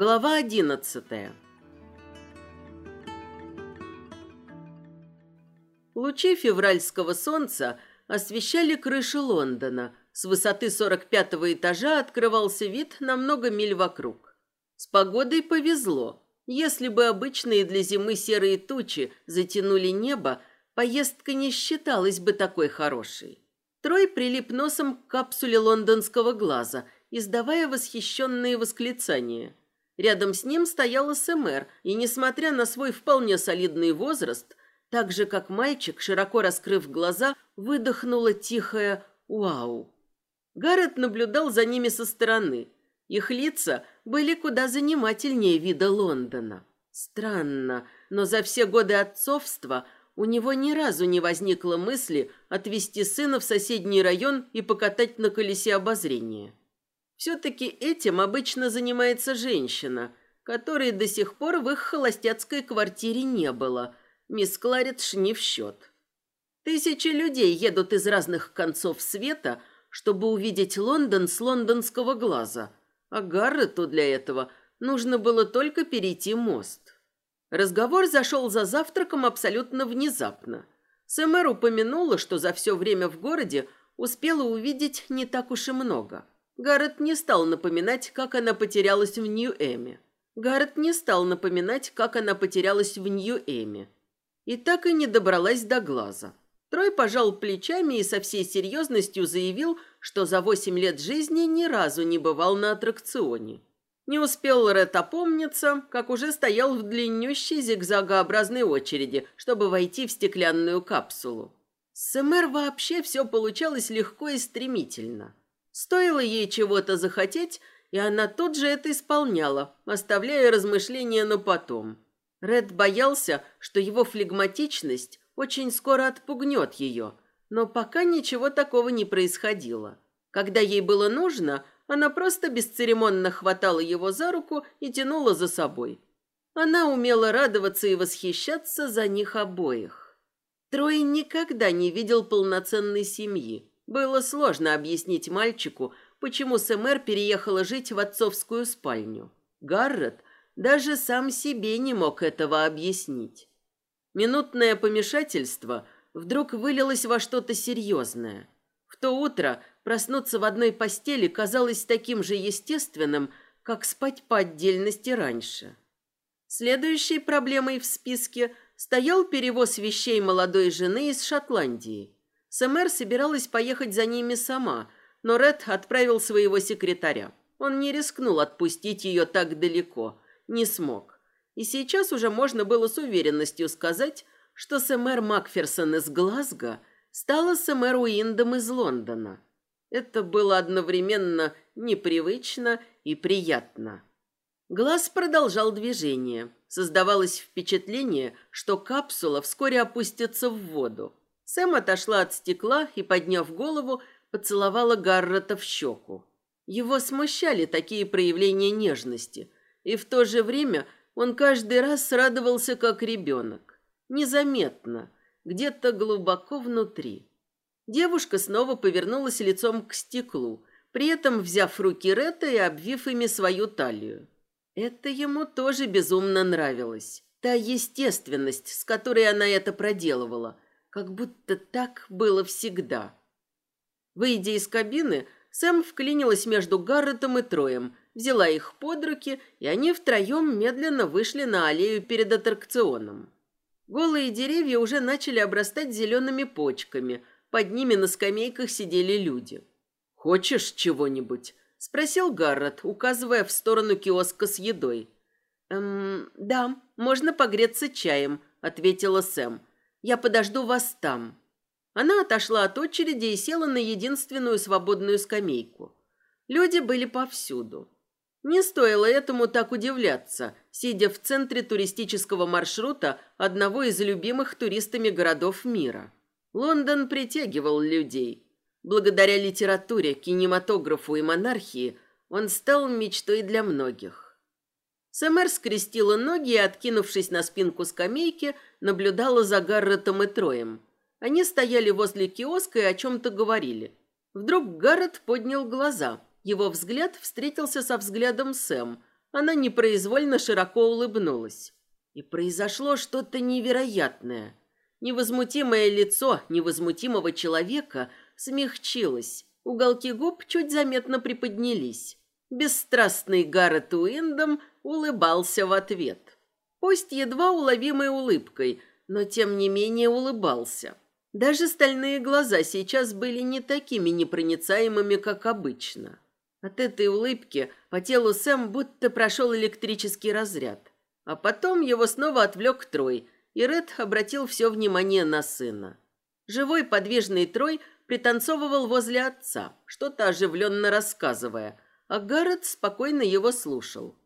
Глава одиннадцатая. Лучи февральского солнца освещали крыши Лондона. С высоты 45-го этажа открывался вид на много миль вокруг. С погодой повезло. Если бы обычные для зимы серые тучи затянули небо, поездка не считалась бы такой хорошей. Трой прилип носом к капсуле лондонского глаза, издавая восхищенные восклицания. Рядом с ним стоял СМР, и, несмотря на свой вполне солидный возраст, так же, как мальчик, широко раскрыв глаза, выдохнула тихое «Вау!». Гаррет наблюдал за ними со стороны. Их лица были куда занимательнее вида Лондона. Странно, но за все годы отцовства у него ни разу не возникло мысли отвезти сына в соседний район и покатать на колесе обозрения. Все-таки этим обычно занимается женщина, которой до сих пор в их холостяцкой квартире не было. Мисс Кларидж не в счет. Тысячи людей едут из разных концов света, чтобы увидеть Лондон с лондонского глаза, а Гаррету для этого нужно было только перейти мост. Разговор зашел за завтраком абсолютно внезапно. Сэмэр упомянула, что за все время в городе успела увидеть не так уж и много – Гаррет не стал напоминать, как она потерялась в Нью-Эме. Гаррет не стал напоминать, как она потерялась в Нью-Эме. И так и не добралась до глаза. Трой пожал плечами и со всей серьезностью заявил, что за восемь лет жизни ни разу не бывал на аттракционе. Не успел Ред опомниться, как уже стоял в длиннющей зигзагообразной очереди, чтобы войти в стеклянную капсулу. С МР вообще все получалось легко и стремительно. Стоило ей чего-то захотеть, и она тут же это исполняла, оставляя размышления на потом. Ред боялся, что его флегматичность очень скоро отпугнет ее, но пока ничего такого не происходило. Когда ей было нужно, она просто бесцеремонно хватала его за руку и тянула за собой. Она умела радоваться и восхищаться за них обоих. Трой никогда не видел полноценной семьи. Было сложно объяснить мальчику, почему Сэмэр переехала жить в отцовскую спальню. Гаррет даже сам себе не мог этого объяснить. Минутное помешательство вдруг вылилось во что-то серьезное. В то утро проснуться в одной постели казалось таким же естественным, как спать по отдельности раньше. Следующей проблемой в списке стоял перевоз вещей молодой жены из Шотландии – Сэмэр собиралась поехать за ними сама, но Ред отправил своего секретаря. Он не рискнул отпустить ее так далеко, не смог. И сейчас уже можно было с уверенностью сказать, что Сэмэр Макферсон из Глазго стала Сэмэр Уиндом из Лондона. Это было одновременно непривычно и приятно. Глаз продолжал движение. Создавалось впечатление, что капсула вскоре опустится в воду. Сэм отошла от стекла и, подняв голову, поцеловала Гаррета в щеку. Его смущали такие проявления нежности, и в то же время он каждый раз радовался как ребенок. Незаметно, где-то глубоко внутри. Девушка снова повернулась лицом к стеклу, при этом взяв руки Ретта и обвив ими свою талию. Это ему тоже безумно нравилось. Та естественность, с которой она это проделывала – как будто так было всегда. Выйдя из кабины, Сэм вклинилась между Гарретом и Троем, взяла их под руки, и они втроем медленно вышли на аллею перед аттракционом. Голые деревья уже начали обрастать зелеными почками, под ними на скамейках сидели люди. «Хочешь чего-нибудь?» – спросил Гаррет, указывая в сторону киоска с едой. «Эм, да, можно погреться чаем», – ответила Сэм. Я подожду вас там». Она отошла от очереди и села на единственную свободную скамейку. Люди были повсюду. Не стоило этому так удивляться, сидя в центре туристического маршрута одного из любимых туристами городов мира. Лондон притягивал людей. Благодаря литературе, кинематографу и монархии он стал мечтой для многих. Сэмэр скрестила ноги и, откинувшись на спинку скамейки, наблюдала за Гарретом и Троем. Они стояли возле киоска и о чем-то говорили. Вдруг Гаррет поднял глаза. Его взгляд встретился со взглядом Сэм. она непроизвольно широко улыбнулась. И произошло что-то невероятное. Невозмутимое лицо невозмутимого человека смягчилось, уголки губ чуть заметно приподнялись. Бесстрастный Гаррет Уиндом улыбался в ответ. Пусть едва уловимой улыбкой, но тем не менее улыбался. Даже стальные глаза сейчас были не такими непроницаемыми, как обычно. От этой улыбки по телу Сэм будто прошел электрический разряд. А потом его снова отвлек Трой, и Ред обратил все внимание на сына. Живой подвижный Трой пританцовывал возле отца, что-то оживленно рассказывая, а Гаррет спокойно его слушал.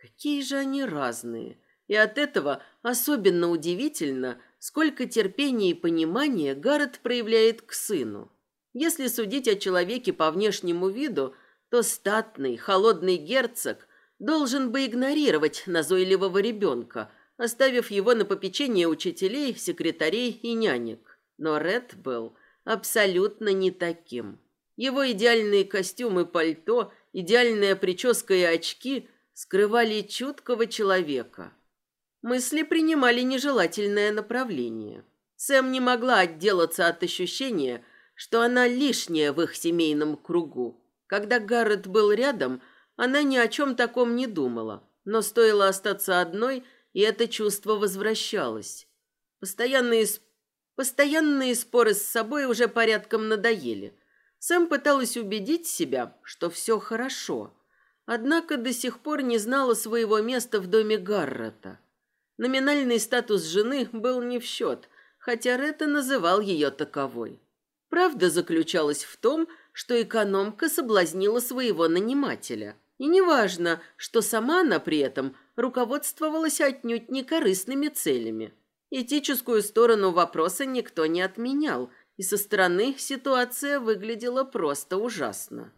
Какие же они разные. И от этого особенно удивительно, сколько терпения и понимания Гаррет проявляет к сыну. Если судить о человеке по внешнему виду, то статный, холодный герцог должен бы игнорировать назойливого ребенка, оставив его на попечение учителей, секретарей и нянек. Но Ред был абсолютно не таким. Его идеальные костюмы, пальто, идеальная прическа и очки скрывали чуткого человека. Мысли принимали нежелательное направление. Сэм не могла отделаться от ощущения, что она лишняя в их семейном кругу. Когда Гаррет был рядом, она ни о чем таком не думала, но стоило остаться одной, и это чувство возвращалось. Постоянные, постоянные споры с собой уже порядком надоели. Сэм пыталась убедить себя, что все хорошо, однако до сих пор не знала своего места в доме Гаррета. Номинальный статус жены был не в счет, хотя Ретта называл ее таковой. Правда заключалась в том, что экономка соблазнила своего нанимателя. И неважно, что сама она при этом руководствовалась отнюдь не корыстными целями. Этическую сторону вопроса никто не отменял, и со стороны ситуация выглядела просто ужасно.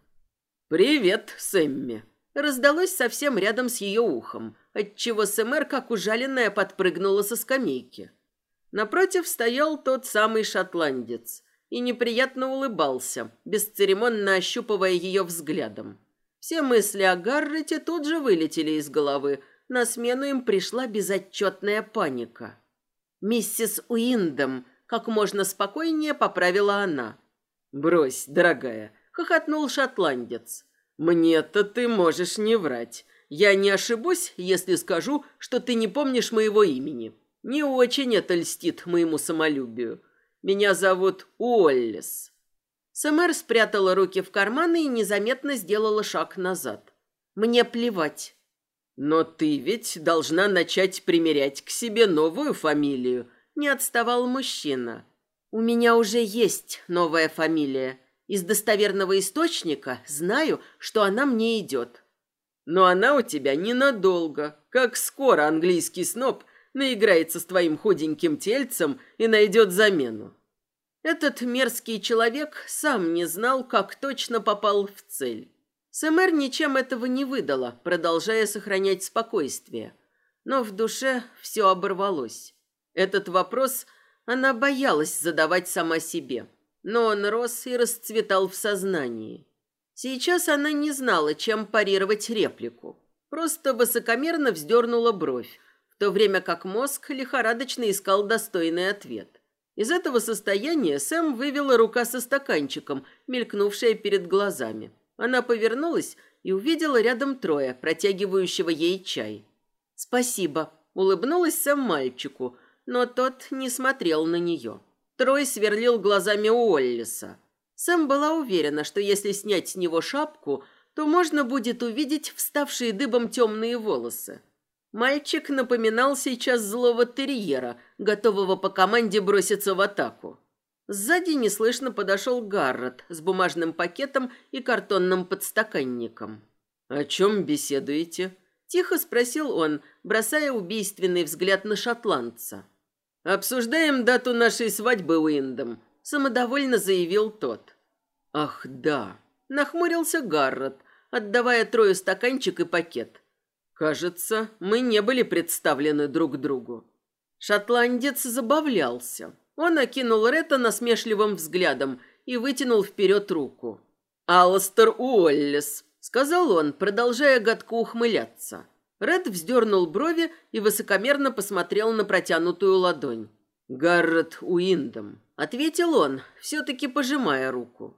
«Привет, Сэмми!» Раздалось совсем рядом с ее ухом, отчего Сэмэр, как ужаленная, подпрыгнула со скамейки. Напротив стоял тот самый шотландец и неприятно улыбался, бесцеремонно ощупывая ее взглядом. Все мысли о Гаррете тут же вылетели из головы. На смену им пришла безотчетная паника. «Миссис Уиндом», как можно спокойнее поправила она. «Брось, дорогая», — хохотнул шотландец. «Мне-то ты можешь не врать. Я не ошибусь, если скажу, что ты не помнишь моего имени. Не очень это льстит моему самолюбию. Меня зовут Уоллес». Сэмэр спрятала руки в карманы и незаметно сделала шаг назад. «Мне плевать». «Но ты ведь должна начать примерять к себе новую фамилию», — не отставал мужчина. «У меня уже есть новая фамилия. Из достоверного источника знаю, что она мне идет». «Но она у тебя ненадолго. Как скоро английский сноб наиграется с твоим худеньким тельцем и найдет замену. Этот мерзкий человек сам не знал, как точно попал в цель. Сэмэр ничем этого не выдала, продолжая сохранять спокойствие. Но в душе все оборвалось. Этот вопрос она боялась задавать сама себе. Но он рос и расцветал в сознании. Сейчас она не знала, чем парировать реплику. Просто высокомерно вздернула бровь, в то время как мозг лихорадочно искал достойный ответ. Из этого состояния Сэм вывела рука со стаканчиком, мелькнувшая перед глазами. Она повернулась и увидела рядом Троя, протягивающего ей чай. «Спасибо», — улыбнулась Сэм мальчику, но тот не смотрел на нее. Трой сверлил глазами Уоллиса. Сэм была уверена, что если снять с него шапку, то можно будет увидеть вставшие дыбом темные волосы. Мальчик напоминал сейчас злого терьера, готового по команде броситься в атаку. Сзади неслышно подошел Гаррет с бумажным пакетом и картонным подстаканником. «О чем беседуете?» – тихо спросил он, бросая убийственный взгляд на шотландца. «Обсуждаем дату нашей свадьбы, Уиндом», – самодовольно заявил тот. «Ах, да», – нахмурился Гаррет, отдавая Трою стаканчик и пакет. Кажется, мы не были представлены друг другу. Шотландец забавлялся. Он окинул Ретта насмешливым взглядом и вытянул вперед руку. «Алластер Уоллес», — сказал он, продолжая гадко ухмыляться. Ред вздернул брови и высокомерно посмотрел на протянутую ладонь. «Гаррет Уиндом», — ответил он, все-таки пожимая руку.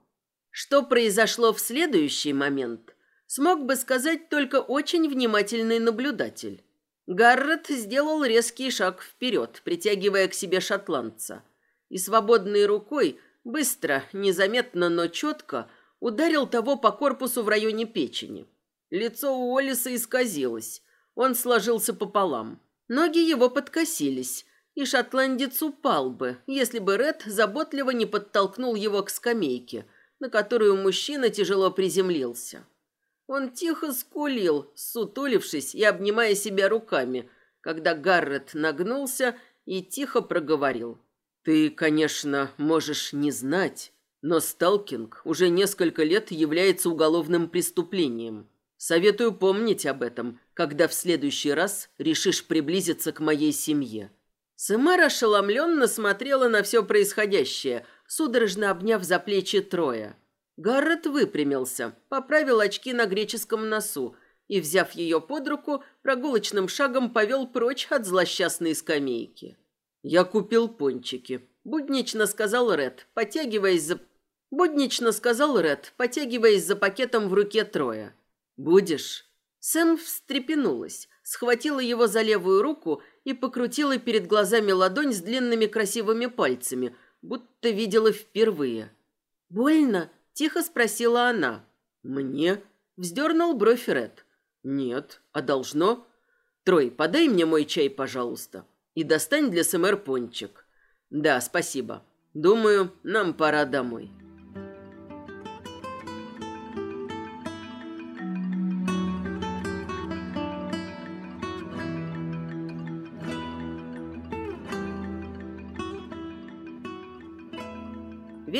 Что произошло в следующий момент, смог бы сказать только очень внимательный наблюдатель. Гаррет сделал резкий шаг вперед, притягивая к себе шотландца, и свободной рукой, быстро, незаметно, но четко, ударил того по корпусу в районе печени. Лицо у Олиса исказилось, он сложился пополам. Ноги его подкосились, и шотландец упал бы, если бы Ред заботливо не подтолкнул его к скамейке, на которую мужчина тяжело приземлился. Он тихо скулил, сутулившись и обнимая себя руками, когда Гаррет нагнулся и тихо проговорил. «Ты, конечно, можешь не знать, но сталкинг уже несколько лет является уголовным преступлением. Советую помнить об этом, когда в следующий раз решишь приблизиться к моей семье». Сэмар ошеломленно смотрела на все происходящее, судорожно обняв за плечи Троя. Гаррет выпрямился, поправил очки на греческом носу и, взяв ее под руку, прогулочным шагом повел прочь от злосчастной скамейки. «Я купил пончики», — буднично сказал Ред, потягиваясь за... Буднично сказал Ред, потягиваясь за пакетом в руке Троя. «Будешь?» Сэм встрепенулась, схватила его за левую руку и покрутила перед глазами ладонь с длинными красивыми пальцами, будто видела впервые. «Больно?» – тихо спросила она. «Мне?» – вздернул бровь Ред. «Нет, а должно?» «Трой, подай мне мой чай, пожалуйста, и достань для СМР пончик». «Да, спасибо. Думаю, нам пора домой».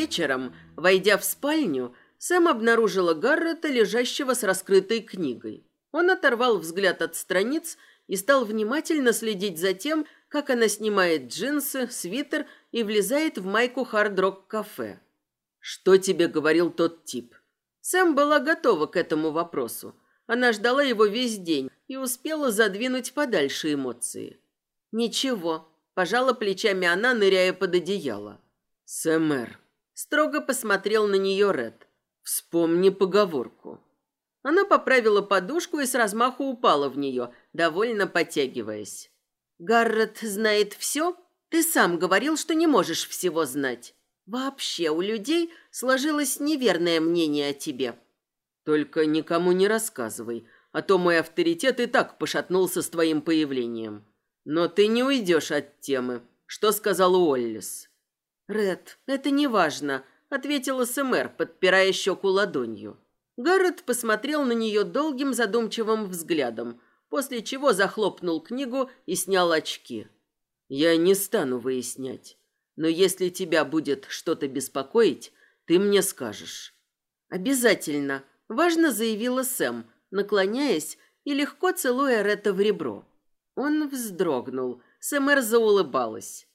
Вечером, войдя в спальню, Сэм обнаружила Гаррета, лежащего с раскрытой книгой. Он оторвал взгляд от страниц и стал внимательно следить за тем, как она снимает джинсы, свитер и влезает в майку хард-рок-кафе. «Что тебе говорил тот тип?» Сэм была готова к этому вопросу. Она ждала его весь день и успела задвинуть подальше эмоции. «Ничего», – пожала плечами она, ныряя под одеяло. «Сэмэр», Строго посмотрел на нее Ред. Вспомни поговорку. Она поправила подушку и с размаху упала в нее, довольно подтягиваясь. «Гаррет знает все? Ты сам говорил, что не можешь всего знать. Вообще у людей сложилось неверное мнение о тебе». «Только никому не рассказывай, а то мой авторитет и так пошатнулся с твоим появлением. Но ты не уйдешь от темы. Что сказал Уоллес?» «Ред, это не важно», — ответила СМР, подпирая щеку ладонью. Гаррет посмотрел на нее долгим задумчивым взглядом, после чего захлопнул книгу и снял очки. «Я не стану выяснять, но если тебя будет что-то беспокоить, ты мне скажешь». «Обязательно», — важно заявила Сэм, наклоняясь и легко целуя Ретта в ребро. Он вздрогнул, Сэмэр заулыбалась.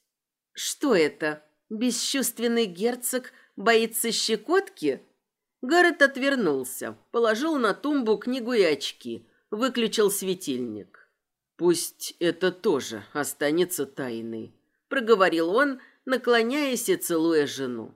«Что это?» Бесчувственный герцог боится щекотки? Гаррет отвернулся, положил на тумбу книгу и очки, выключил светильник. «Пусть это тоже останется тайной», — проговорил он, наклоняясь и целуя жену.